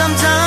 sometimes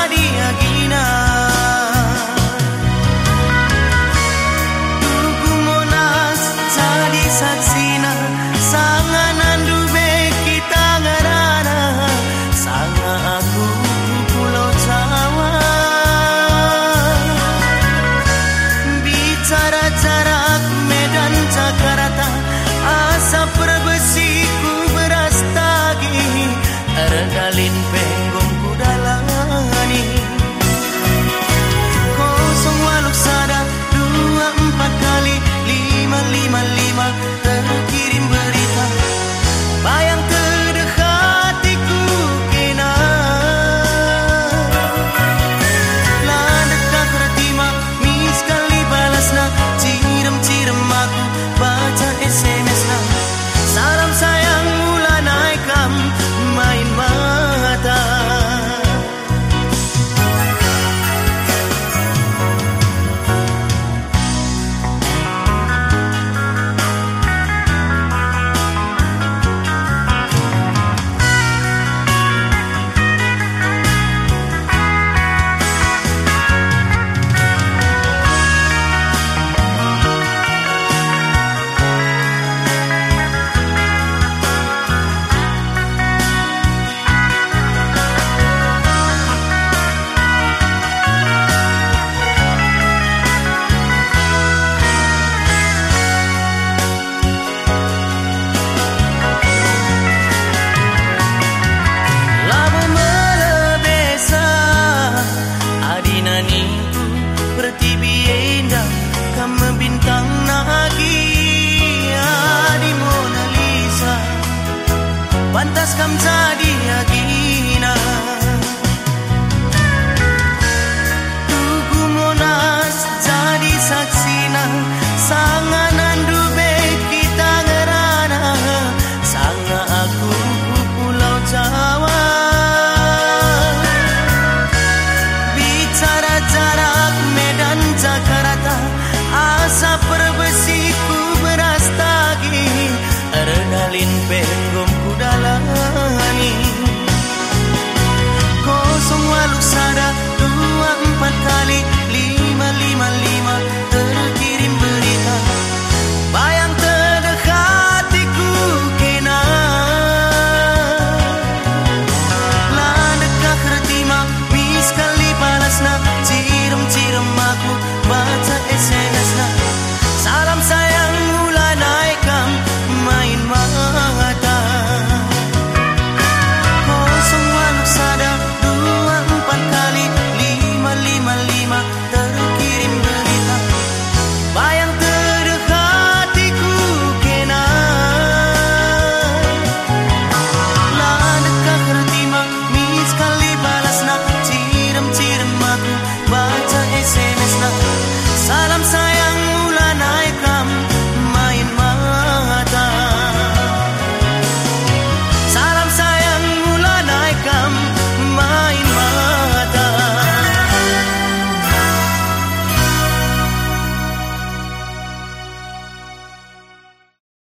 bintang di Mona Lisa. Pantas kam sa di